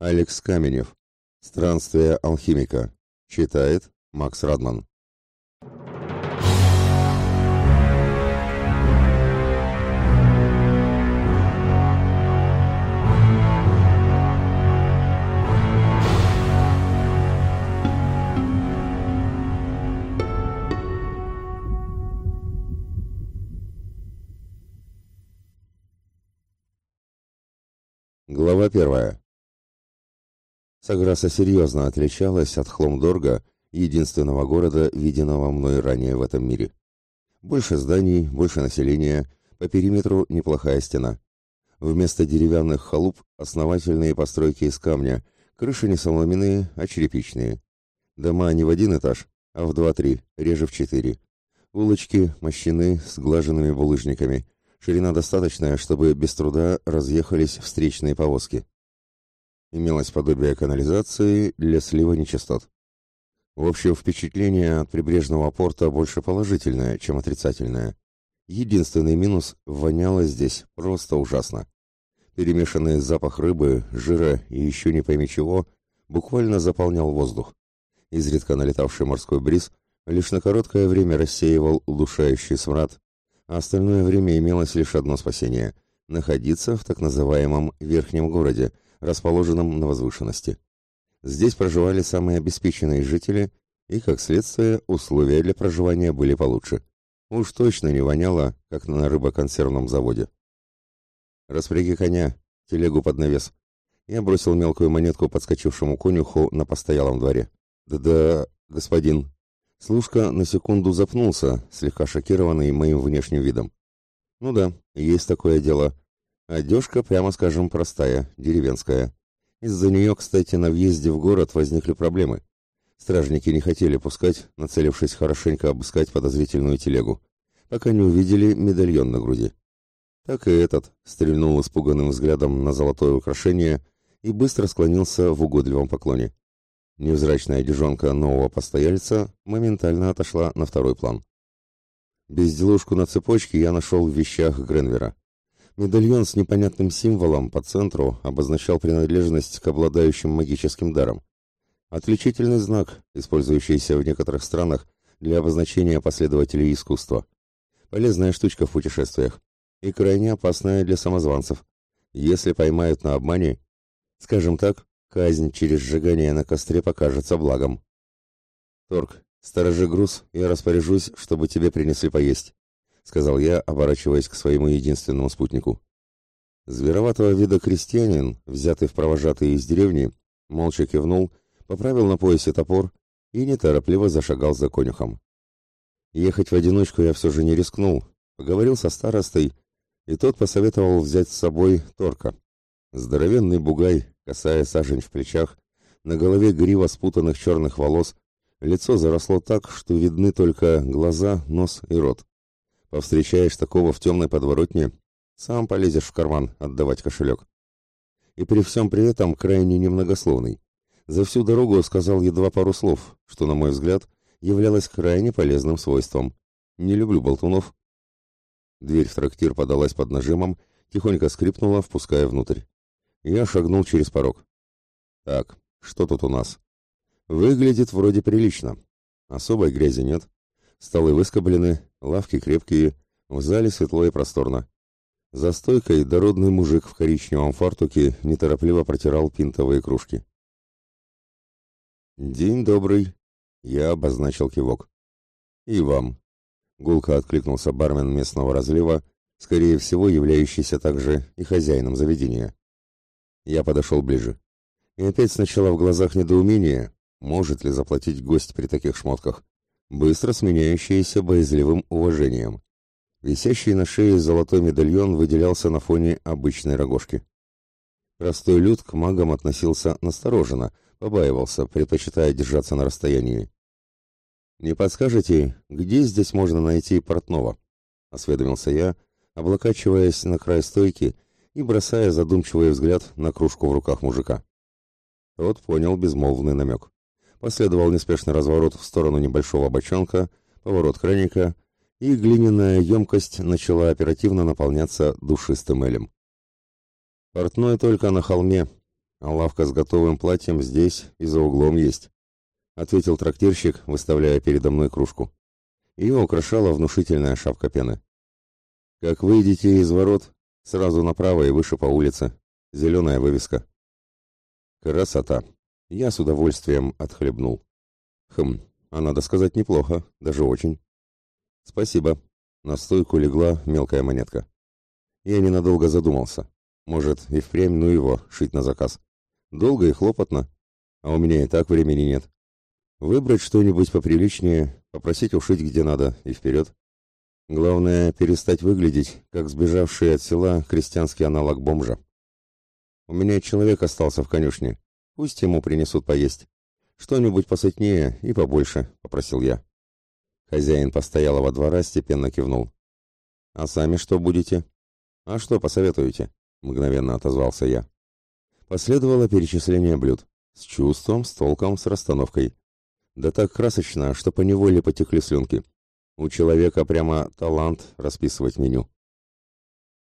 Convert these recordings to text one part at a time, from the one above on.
Алекс Каменев. Странствие алхимика. Читает Макс Радман. Глава первая. Саграса серьезно отличалась от Хломдорга, единственного города, виденного мной ранее в этом мире. Больше зданий, больше населения, по периметру неплохая стена. Вместо деревянных халуп основательные постройки из камня, крыши не соломенные, а черепичные. Дома не в один этаж, а в два-три, реже в четыре. Улочки, мощены с глаженными булыжниками. Ширина достаточная, чтобы без труда разъехались встречные повозки имелось подобие канализации для слива нечистот. В общем, впечатление от прибрежного порта больше положительное, чем отрицательное. Единственный минус – воняло здесь просто ужасно. Перемешанный запах рыбы, жира и еще не пойми чего буквально заполнял воздух. Изредка налетавший морской бриз лишь на короткое время рассеивал удушающий смрад, а остальное время имелось лишь одно спасение – находиться в так называемом «верхнем городе», расположенном на возвышенности. Здесь проживали самые обеспеченные жители, и, как следствие, условия для проживания были получше. Уж точно не воняло, как на рыбоконсервном заводе. «Распряги коня, телегу под навес». Я бросил мелкую монетку подскочившему конюху на постоялом дворе. «Да-да, господин». Служка на секунду запнулся, слегка шокированный моим внешним видом. «Ну да, есть такое дело. Одежка, прямо скажем, простая, деревенская. Из-за нее, кстати, на въезде в город возникли проблемы. Стражники не хотели пускать, нацелившись хорошенько обыскать подозрительную телегу, пока не увидели медальон на груди. Так и этот стрельнул испуганным взглядом на золотое украшение и быстро склонился в угодливом поклоне. Невзрачная одежонка нового постояльца моментально отошла на второй план. Безделушку на цепочке я нашел в вещах Гренвера. Медальон с непонятным символом по центру обозначал принадлежность к обладающим магическим даром. Отличительный знак, использующийся в некоторых странах для обозначения последователей искусства. Полезная штучка в путешествиях и крайне опасная для самозванцев. Если поймают на обмане, скажем так, казнь через сжигание на костре покажется благом. Торг, сторожи груз, я распоряжусь, чтобы тебе принесли поесть сказал я, оборачиваясь к своему единственному спутнику. Звероватого вида крестьянин, взятый в провожатые из деревни, молча кивнул, поправил на поясе топор и неторопливо зашагал за конюхом. Ехать в одиночку я все же не рискнул, поговорил со старостой, и тот посоветовал взять с собой торка. Здоровенный бугай, косая сажень в плечах, на голове грива спутанных черных волос, лицо заросло так, что видны только глаза, нос и рот. Повстречаешь такого в темной подворотне, сам полезешь в карман отдавать кошелек. И при всем при этом крайне немногословный. За всю дорогу сказал едва пару слов, что, на мой взгляд, являлось крайне полезным свойством. Не люблю болтунов. Дверь в трактир подалась под нажимом, тихонько скрипнула, впуская внутрь. Я шагнул через порог. Так, что тут у нас? Выглядит вроде прилично. Особой грязи нет. Столы выскоблены, лавки крепкие, в зале светло и просторно. За стойкой дородный мужик в коричневом фартуке неторопливо протирал пинтовые кружки. «День добрый», — я обозначил кивок. «И вам», — гулко откликнулся бармен местного разлива, скорее всего, являющийся также и хозяином заведения. Я подошел ближе. И опять сначала в глазах недоумение, может ли заплатить гость при таких шмотках быстро сменяющееся боязливым уважением. Висящий на шее золотой медальон выделялся на фоне обычной рогожки. Простой люд к магам относился настороженно, побаивался, предпочитая держаться на расстоянии. «Не подскажете, где здесь можно найти портного?» — осведомился я, облокачиваясь на край стойки и бросая задумчивый взгляд на кружку в руках мужика. Тот понял безмолвный намек. Последовал неспешный разворот в сторону небольшого бочонка, поворот краника, и глиняная емкость начала оперативно наполняться душистым элем. «Портной только на холме», — а лавка с готовым платьем здесь и за углом есть», — ответил трактирщик, выставляя передо мной кружку. Ее украшала внушительная шапка пены. «Как выйдете из ворот, сразу направо и выше по улице. Зеленая вывеска». «Красота!» Я с удовольствием отхлебнул. «Хм, а надо сказать неплохо, даже очень». «Спасибо». На стойку легла мелкая монетка. Я ненадолго задумался. Может, и впрямь ну его, шить на заказ. Долго и хлопотно, а у меня и так времени нет. Выбрать что-нибудь поприличнее, попросить ушить где надо и вперед. Главное, перестать выглядеть, как сбежавший от села крестьянский аналог бомжа. У меня человек остался в конюшне. Пусть ему принесут поесть. Что-нибудь посытнее и побольше, попросил я. Хозяин постоялого двора степенно кивнул. А сами что будете? «А что посоветуете?» — мгновенно отозвался я. Последовало перечисление блюд. С чувством, с толком, с расстановкой. Да так красочно, что поневоле потекли слюнки. У человека прямо талант расписывать меню.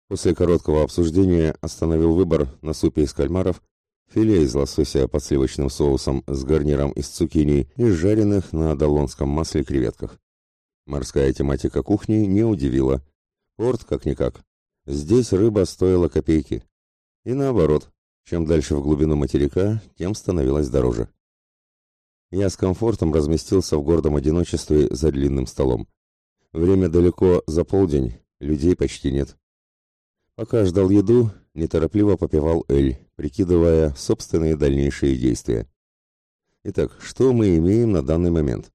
После короткого обсуждения остановил выбор на супе из кальмаров, филе из лосося под сливочным соусом с гарниром из цукини и жареных на долонском масле креветках. Морская тематика кухни не удивила. Порт, как-никак, Здесь рыба стоила копейки. И наоборот, чем дальше в глубину материка, тем становилось дороже. Я с комфортом разместился в гордом одиночестве за длинным столом. Время далеко за полдень, людей почти нет. Пока ждал еду, неторопливо попивал эль, прикидывая собственные дальнейшие действия. Итак, что мы имеем на данный момент?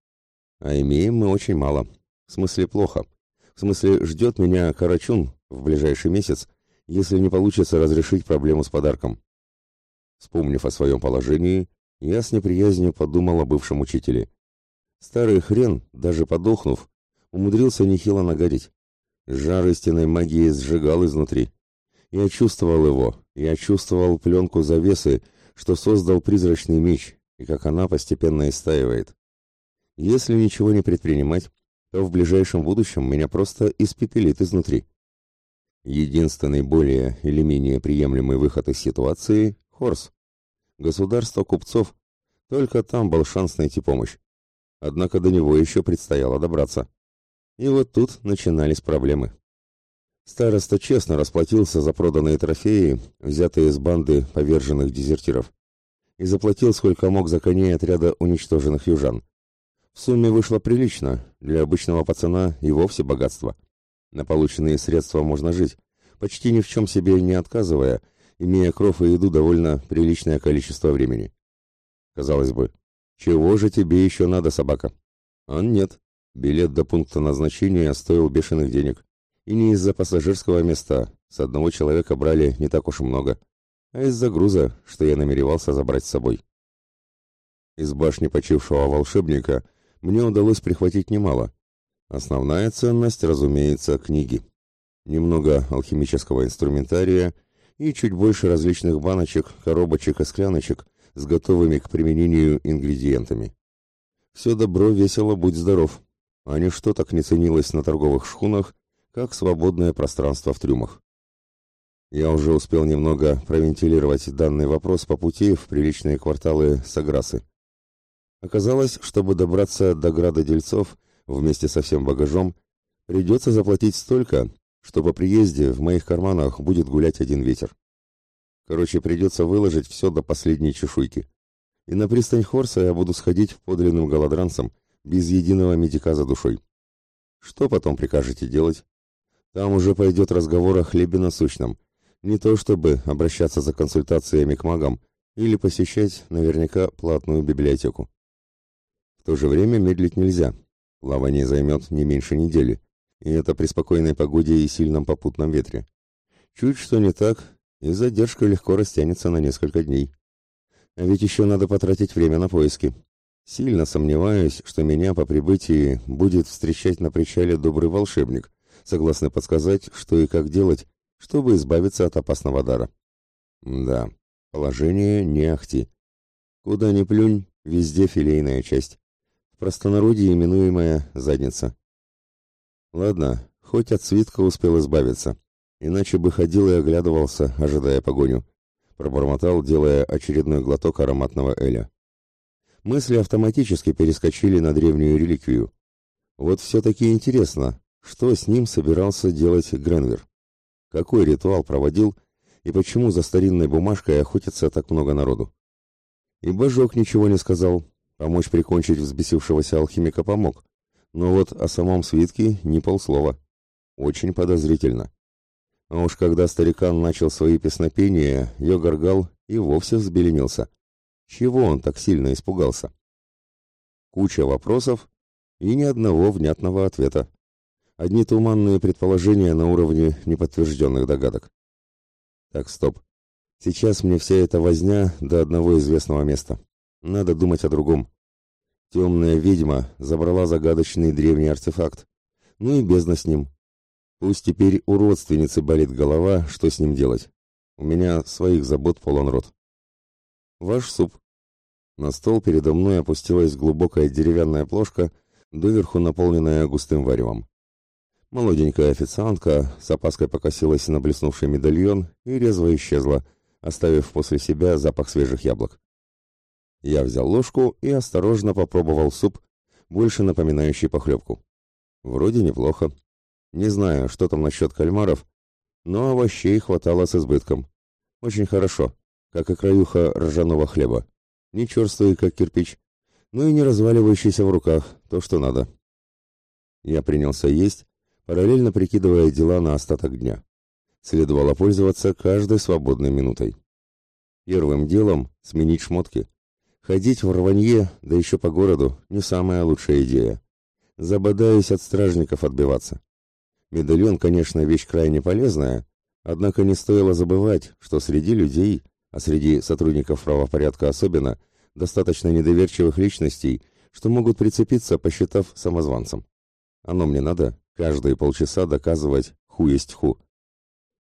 А имеем мы очень мало. В смысле плохо. В смысле ждет меня Карачун, в ближайший месяц, если не получится разрешить проблему с подарком. Вспомнив о своем положении, я с неприязнью подумал о бывшем учителе. Старый хрен, даже подохнув, умудрился нехило нагадить. Жар истинной магии сжигал изнутри. Я чувствовал его, я чувствовал пленку завесы, что создал призрачный меч, и как она постепенно истаивает. Если ничего не предпринимать, то в ближайшем будущем меня просто испепелит изнутри. Единственный более или менее приемлемый выход из ситуации – Хорс. Государство купцов. Только там был шанс найти помощь. Однако до него еще предстояло добраться. И вот тут начинались проблемы. Староста честно расплатился за проданные трофеи, взятые из банды поверженных дезертиров, и заплатил сколько мог за коней отряда уничтоженных южан. В сумме вышло прилично, для обычного пацана и вовсе богатство – на полученные средства можно жить, почти ни в чем себе не отказывая, имея кров и еду довольно приличное количество времени. Казалось бы, чего же тебе еще надо, собака? А нет, билет до пункта назначения стоил бешеных денег. И не из-за пассажирского места, с одного человека брали не так уж и много, а из-за груза, что я намеревался забрать с собой. Из башни почившего волшебника мне удалось прихватить немало, Основная ценность, разумеется, книги. Немного алхимического инструментария и чуть больше различных баночек, коробочек и скляночек с готовыми к применению ингредиентами. Все добро весело, будь здоров, а ничто так не ценилось на торговых шхунах, как свободное пространство в трюмах. Я уже успел немного провентилировать данный вопрос по пути в приличные кварталы Саграсы. Оказалось, чтобы добраться до града дельцов – вместе со всем багажом, придется заплатить столько, что по приезде в моих карманах будет гулять один ветер. Короче, придется выложить все до последней чешуйки. И на пристань Хорса я буду сходить подлинным голодранцем, без единого медика за душой. Что потом прикажете делать? Там уже пойдет разговор о хлебе насущном. Не то чтобы обращаться за консультациями к магам или посещать наверняка платную библиотеку. В то же время медлить нельзя, Плавание займет не меньше недели, и это при спокойной погоде и сильном попутном ветре. Чуть что не так, и задержка легко растянется на несколько дней. А ведь еще надо потратить время на поиски. Сильно сомневаюсь, что меня по прибытии будет встречать на причале добрый волшебник, согласный подсказать, что и как делать, чтобы избавиться от опасного дара. Да, положение не ахти. Куда ни плюнь, везде филейная часть простонародье именуемая задница. Ладно, хоть от свитка успел избавиться, иначе бы ходил и оглядывался, ожидая погоню. пробормотал, делая очередной глоток ароматного эля. Мысли автоматически перескочили на древнюю реликвию. Вот все-таки интересно, что с ним собирался делать Гренвер? Какой ритуал проводил и почему за старинной бумажкой охотится так много народу? И Божок ничего не сказал, помочь прикончить взбесившегося алхимика помог, но вот о самом свитке ни полслова. Очень подозрительно. А уж когда старикан начал свои песнопения, Йогаргал и вовсе взбеленился. Чего он так сильно испугался? Куча вопросов и ни одного внятного ответа. Одни туманные предположения на уровне неподтвержденных догадок. Так, стоп. Сейчас мне вся эта возня до одного известного места. Надо думать о другом. Темная ведьма забрала загадочный древний артефакт. Ну и бездна с ним. Пусть теперь у родственницы болит голова, что с ним делать. У меня своих забот полон рот. Ваш суп. На стол передо мной опустилась глубокая деревянная плошка, доверху наполненная густым варевом. Молоденькая официантка с опаской покосилась на блеснувший медальон и резво исчезла, оставив после себя запах свежих яблок. Я взял ложку и осторожно попробовал суп, больше напоминающий похлебку. Вроде неплохо. Не знаю, что там насчет кальмаров, но овощей хватало с избытком. Очень хорошо, как и краюха ржаного хлеба. Не черствый, как кирпич, но и не разваливающийся в руках, то, что надо. Я принялся есть, параллельно прикидывая дела на остаток дня. Следовало пользоваться каждой свободной минутой. Первым делом сменить шмотки. Ходить в рванье, да еще по городу, не самая лучшая идея. Забодаюсь от стражников отбиваться. Медальон, конечно, вещь крайне полезная, однако не стоило забывать, что среди людей, а среди сотрудников правопорядка особенно, достаточно недоверчивых личностей, что могут прицепиться, посчитав самозванцем. Оно мне надо каждые полчаса доказывать ху есть ху.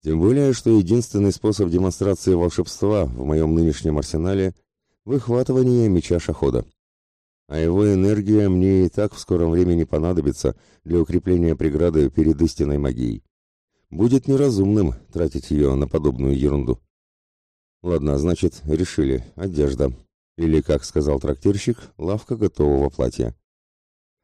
Тем более, что единственный способ демонстрации волшебства в моем нынешнем арсенале – выхватывание меча шахода а его энергия мне и так в скором времени понадобится для укрепления преграды перед истинной магией. Будет неразумным тратить ее на подобную ерунду. Ладно, значит, решили. Одежда. Или, как сказал трактирщик, лавка готового платья.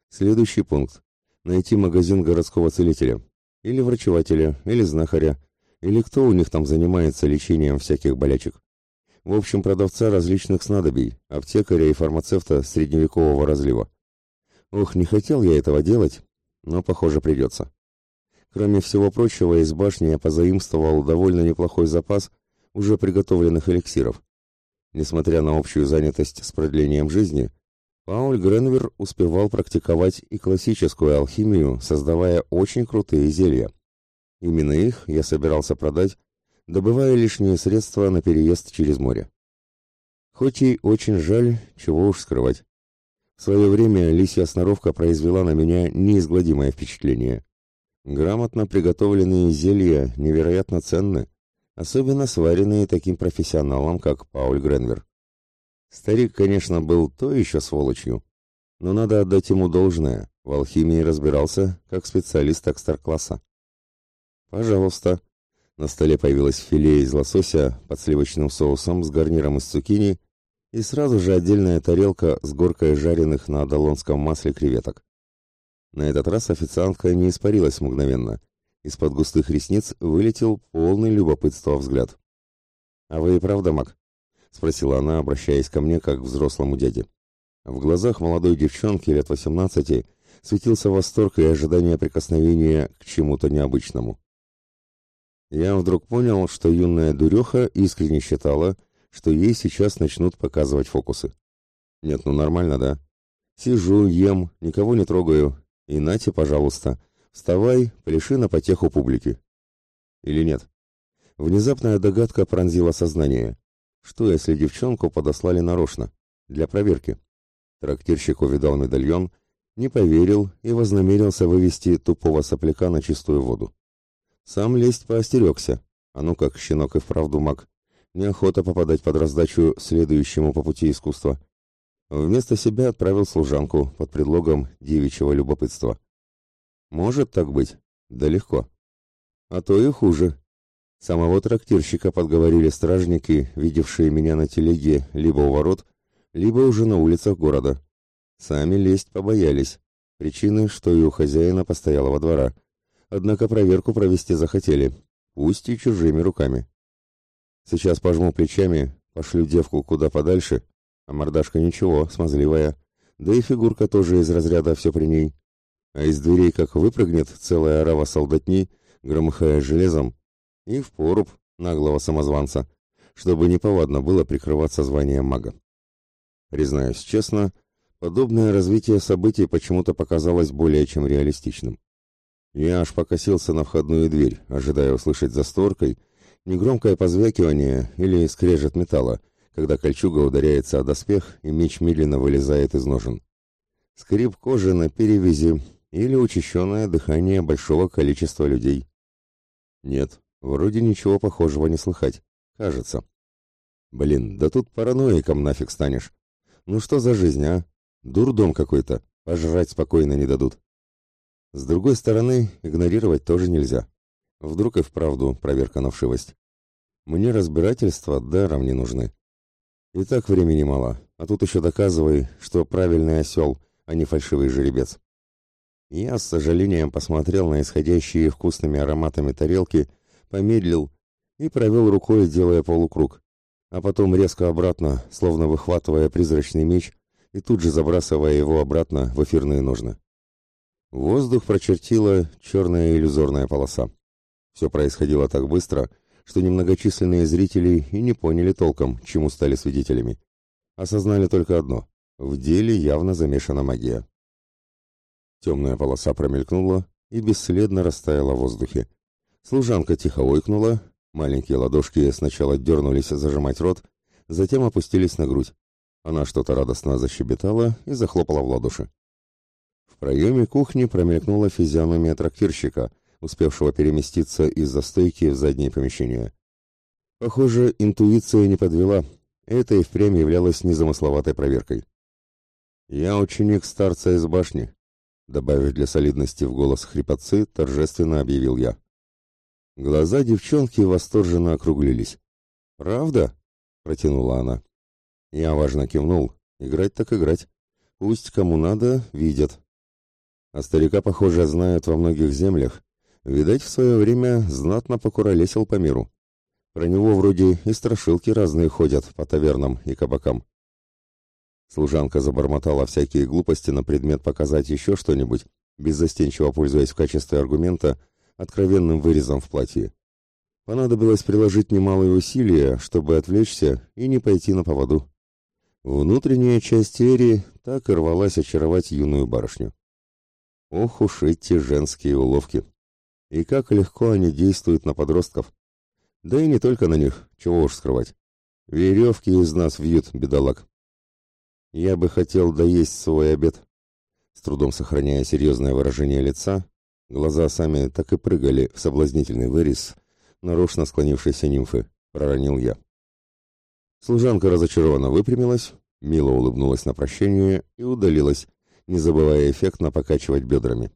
Следующий пункт. Найти магазин городского целителя. Или врачевателя, или знахаря, или кто у них там занимается лечением всяких болячек. В общем, продавца различных снадобий, аптекаря и фармацевта средневекового разлива. Ох, не хотел я этого делать, но, похоже, придется. Кроме всего прочего, из башни я позаимствовал довольно неплохой запас уже приготовленных эликсиров. Несмотря на общую занятость с продлением жизни, Пауль Гренвер успевал практиковать и классическую алхимию, создавая очень крутые зелья. Именно их я собирался продать добывая лишние средства на переезд через море. Хоть и очень жаль, чего уж скрывать. В свое время лисья сноровка произвела на меня неизгладимое впечатление. Грамотно приготовленные зелья невероятно ценны, особенно сваренные таким профессионалом, как Пауль Гренвер. Старик, конечно, был то еще сволочью, но надо отдать ему должное, в алхимии разбирался как специалист экстра-класса. «Пожалуйста», на столе появилось филе из лосося под сливочным соусом с гарниром из цукини и сразу же отдельная тарелка с горкой жареных на адалонском масле креветок. На этот раз официантка не испарилась мгновенно. Из-под густых ресниц вылетел полный любопытства взгляд. «А вы и правда маг?» — спросила она, обращаясь ко мне как к взрослому дяде. В глазах молодой девчонки лет восемнадцати светился восторг и ожидание прикосновения к чему-то необычному. Я вдруг понял, что юная дуреха искренне считала, что ей сейчас начнут показывать фокусы. Нет, ну нормально, да? Сижу, ем, никого не трогаю. И нате, пожалуйста, вставай, пляши на потеху публики. Или нет? Внезапная догадка пронзила сознание. Что, если девчонку подослали нарочно? Для проверки. Трактирщик увидал медальон, не поверил и вознамерился вывести тупого сопляка на чистую воду. Сам лезть поостерегся. А ну как, щенок и вправду маг. Неохота попадать под раздачу следующему по пути искусства. Вместо себя отправил служанку под предлогом девичьего любопытства. Может так быть? Да легко. А то и хуже. Самого трактирщика подговорили стражники, видевшие меня на телеге либо у ворот, либо уже на улицах города. Сами лезть побоялись. Причины, что и у хозяина постоялого двора. Однако проверку провести захотели, пусть и чужими руками. Сейчас пожму плечами, пошлю девку куда подальше, а мордашка ничего, смазливая, да и фигурка тоже из разряда все при ней. А из дверей как выпрыгнет целая орава солдатни, громыхая железом, и в поруб наглого самозванца, чтобы неповадно было прикрываться званием мага. Признаюсь честно, подобное развитие событий почему-то показалось более чем реалистичным. Я аж покосился на входную дверь, ожидая услышать за створкой негромкое позвякивание или скрежет металла, когда кольчуга ударяется о доспех и меч медленно вылезает из ножен. Скрип кожи на перевязи или учащенное дыхание большого количества людей. Нет, вроде ничего похожего не слыхать. Кажется. Блин, да тут параноиком нафиг станешь. Ну что за жизнь, а? Дурдом какой-то. Пожрать спокойно не дадут. С другой стороны, игнорировать тоже нельзя. Вдруг и вправду проверка на вшивость. Мне разбирательства даром не нужны. И так времени мало, а тут еще доказывай, что правильный осел, а не фальшивый жеребец. Я с сожалением посмотрел на исходящие вкусными ароматами тарелки, помедлил и провел рукой, делая полукруг, а потом резко обратно, словно выхватывая призрачный меч и тут же забрасывая его обратно в эфирные ножны. Воздух прочертила черная иллюзорная полоса. Все происходило так быстро, что немногочисленные зрители и не поняли толком, чему стали свидетелями. Осознали только одно — в деле явно замешана магия. Темная полоса промелькнула и бесследно растаяла в воздухе. Служанка тихо ойкнула, маленькие ладошки сначала дернулись зажимать рот, затем опустились на грудь. Она что-то радостно защебетала и захлопала в ладоши. В проеме кухни промелькнула физиономия трактирщика, успевшего переместиться из-за стойки в заднее помещение. Похоже, интуиция не подвела. Это и впрямь являлось незамысловатой проверкой. «Я ученик старца из башни», добавив для солидности в голос хрипотцы, торжественно объявил я. Глаза девчонки восторженно округлились. «Правда?» — протянула она. Я важно кивнул. «Играть так играть. Пусть кому надо, видят». А старика, похоже, знают во многих землях. Видать, в свое время знатно покуролесил по миру. Про него вроде и страшилки разные ходят по тавернам и кабакам. Служанка забормотала всякие глупости на предмет показать еще что-нибудь, беззастенчиво пользуясь в качестве аргумента откровенным вырезом в платье. Понадобилось приложить немалые усилия, чтобы отвлечься и не пойти на поводу. Внутренняя часть Эри так и рвалась очаровать юную барышню. Ох уж эти женские уловки! И как легко они действуют на подростков! Да и не только на них, чего уж скрывать. Веревки из нас вьют, бедолаг. Я бы хотел доесть свой обед. С трудом сохраняя серьезное выражение лица, глаза сами так и прыгали в соблазнительный вырез, нарочно склонившейся нимфы, проронил я. Служанка разочарованно выпрямилась, мило улыбнулась на прощение и удалилась, не забывая эффектно покачивать бедрами.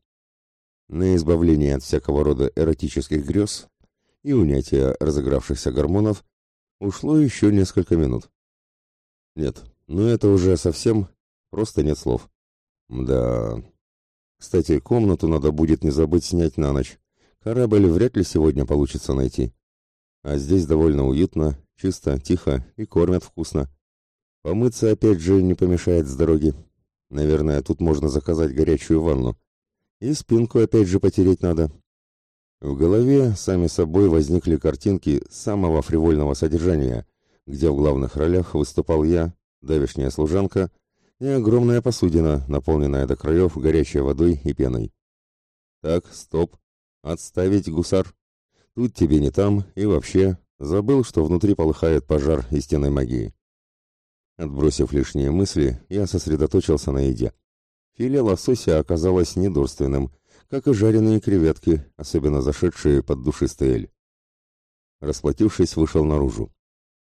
На избавление от всякого рода эротических грез и унятие разыгравшихся гормонов ушло еще несколько минут. Нет, но это уже совсем просто нет слов. Да. Кстати, комнату надо будет не забыть снять на ночь. Корабль вряд ли сегодня получится найти. А здесь довольно уютно, чисто, тихо и кормят вкусно. Помыться опять же не помешает с дороги. Наверное, тут можно заказать горячую ванну. И спинку опять же потереть надо. В голове сами собой возникли картинки самого фривольного содержания, где в главных ролях выступал я, давешняя служанка и огромная посудина, наполненная до краев горячей водой и пеной. Так, стоп. Отставить, гусар. Тут тебе не там, и вообще, забыл, что внутри полыхает пожар истинной магии. Отбросив лишние мысли, я сосредоточился на еде. Филе лосося оказалось недурственным, как и жареные креветки, особенно зашедшие под душистый эль. Расплатившись, вышел наружу.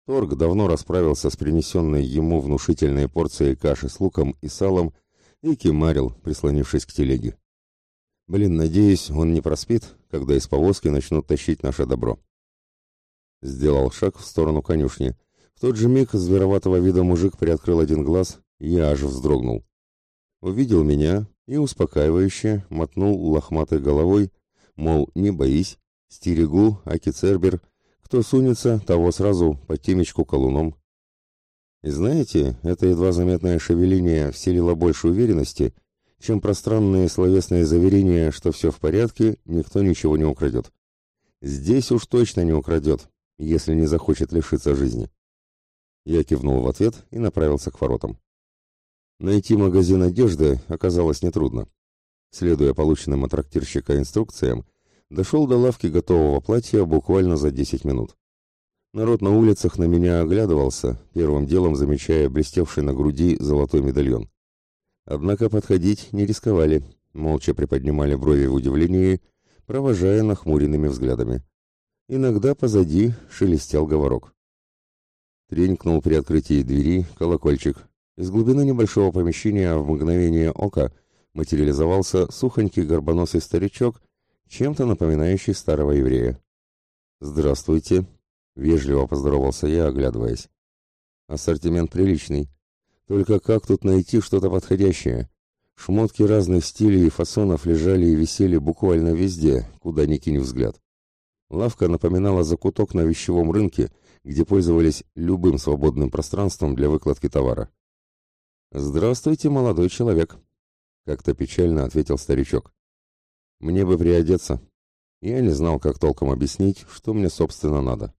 Торг давно расправился с принесенной ему внушительной порцией каши с луком и салом и кимарил, прислонившись к телеге. Блин, надеюсь, он не проспит, когда из повозки начнут тащить наше добро. Сделал шаг в сторону конюшни. В тот же миг звероватого вида мужик приоткрыл один глаз, и аж вздрогнул. Увидел меня и успокаивающе мотнул лохматой головой, мол, не боись, стерегу, аки цербер, кто сунется, того сразу по темечку колуном. И знаете, это едва заметное шевеление вселило больше уверенности, чем пространные словесные заверения, что все в порядке, никто ничего не украдет. Здесь уж точно не украдет, если не захочет лишиться жизни. Я кивнул в ответ и направился к воротам. Найти магазин одежды оказалось нетрудно. Следуя полученным от трактирщика инструкциям, дошел до лавки готового платья буквально за 10 минут. Народ на улицах на меня оглядывался, первым делом замечая блестевший на груди золотой медальон. Однако подходить не рисковали, молча приподнимали брови в удивлении, провожая нахмуренными взглядами. Иногда позади шелестел говорок. Тренькнул при открытии двери колокольчик. Из глубины небольшого помещения в мгновение ока материализовался сухонький горбоносый старичок, чем-то напоминающий старого еврея. «Здравствуйте», Вежливо поздоровался я, оглядываясь. Ассортимент приличный. Только как тут найти что-то подходящее? Шмотки разных стилей и фасонов лежали и висели буквально везде, куда ни кинь взгляд. Лавка напоминала закуток на вещевом рынке, где пользовались любым свободным пространством для выкладки товара. «Здравствуйте, молодой человек», — как-то печально ответил старичок. «Мне бы приодеться». Я не знал, как толком объяснить, что мне, собственно, надо.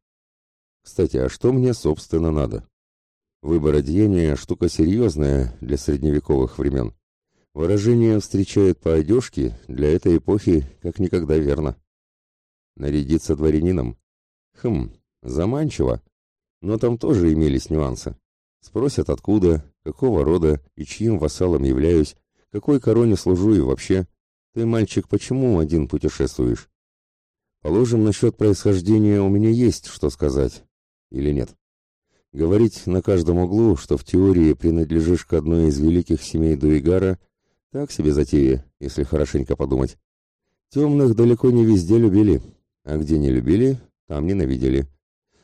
Кстати, а что мне, собственно, надо? Выбор одеяния – штука серьезная для средневековых времен. Выражение «встречают по одежке» для этой эпохи как никогда верно. Нарядиться дворянином? Хм, заманчиво. Но там тоже имелись нюансы. Спросят, откуда, какого рода и чьим вассалом являюсь, какой короне служу и вообще. Ты, мальчик, почему один путешествуешь? Положим, насчет происхождения у меня есть что сказать, или нет. Говорить на каждом углу, что в теории принадлежишь к одной из великих семей Дуигара, так себе затея, если хорошенько подумать. Темных далеко не везде любили, а где не любили, там ненавидели.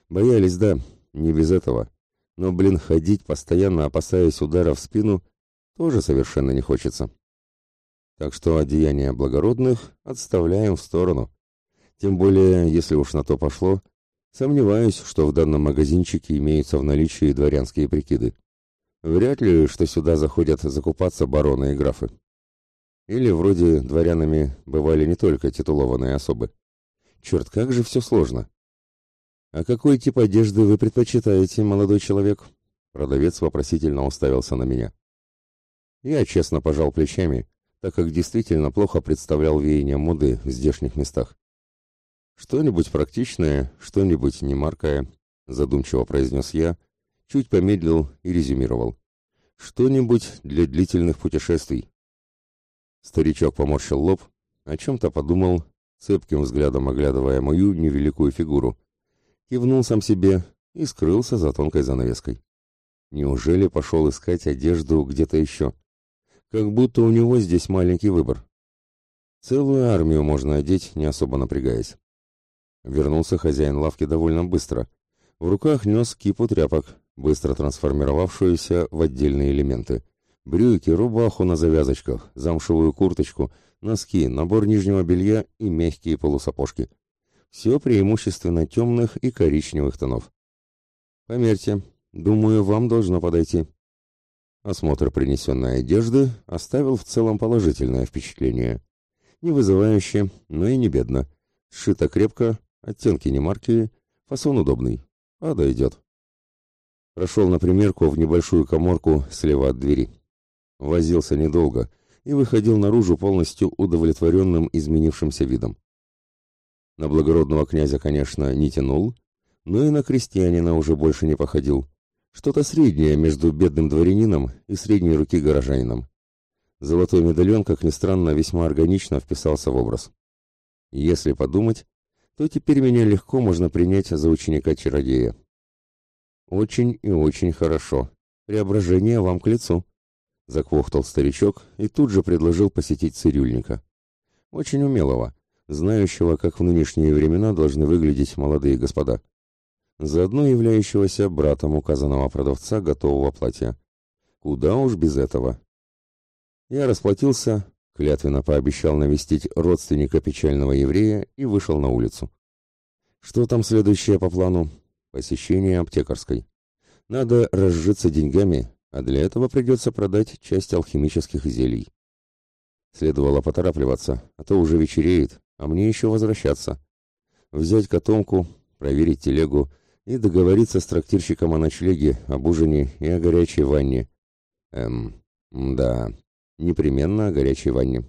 Боялись, да, не без этого. Но, блин, ходить, постоянно опасаясь удара в спину, тоже совершенно не хочется. Так что одеяния благородных отставляем в сторону. Тем более, если уж на то пошло, Сомневаюсь, что в данном магазинчике имеются в наличии дворянские прикиды. Вряд ли, что сюда заходят закупаться бароны и графы. Или вроде дворянами бывали не только титулованные особы. Черт, как же все сложно. «А какой тип одежды вы предпочитаете, молодой человек?» Продавец вопросительно уставился на меня. Я честно пожал плечами, так как действительно плохо представлял веяние моды в здешних местах. «Что-нибудь практичное, что-нибудь немаркое», — задумчиво произнес я, чуть помедлил и резюмировал. «Что-нибудь для длительных путешествий». Старичок поморщил лоб, о чем-то подумал, цепким взглядом оглядывая мою невеликую фигуру, кивнул сам себе и скрылся за тонкой занавеской. Неужели пошел искать одежду где-то еще? Как будто у него здесь маленький выбор. Целую армию можно одеть, не особо напрягаясь. Вернулся хозяин лавки довольно быстро. В руках нес кипу тряпок, быстро трансформировавшуюся в отдельные элементы. Брюки, рубаху на завязочках, замшевую курточку, носки, набор нижнего белья и мягкие полусапожки. Все преимущественно темных и коричневых тонов. Померьте, думаю, вам должно подойти. Осмотр принесенной одежды оставил в целом положительное впечатление. Не вызывающе, но и не бедно. Сшито крепко, Оттенки не маркие, фасон удобный. А дойдет. Прошел на примерку в небольшую коморку слева от двери. Возился недолго и выходил наружу полностью удовлетворенным изменившимся видом. На благородного князя, конечно, не тянул, но и на крестьянина уже больше не походил. Что-то среднее между бедным дворянином и средней руки горожанином. Золотой медальон, как ни странно, весьма органично вписался в образ. Если подумать, то теперь меня легко можно принять за ученика-чародея. Очень и очень хорошо. Преображение вам к лицу. Заквохтал старичок и тут же предложил посетить цирюльника. Очень умелого, знающего, как в нынешние времена должны выглядеть молодые господа. Заодно являющегося братом указанного продавца готового платья. Куда уж без этого. Я расплатился, клятвенно пообещал навестить родственника печального еврея и вышел на улицу. Что там следующее по плану? Посещение аптекарской. Надо разжиться деньгами, а для этого придется продать часть алхимических зелий. Следовало поторапливаться, а то уже вечереет, а мне еще возвращаться. Взять котомку, проверить телегу и договориться с трактирщиком о ночлеге, об ужине и о горячей ванне. Эм, да, непременно о горячей ванне.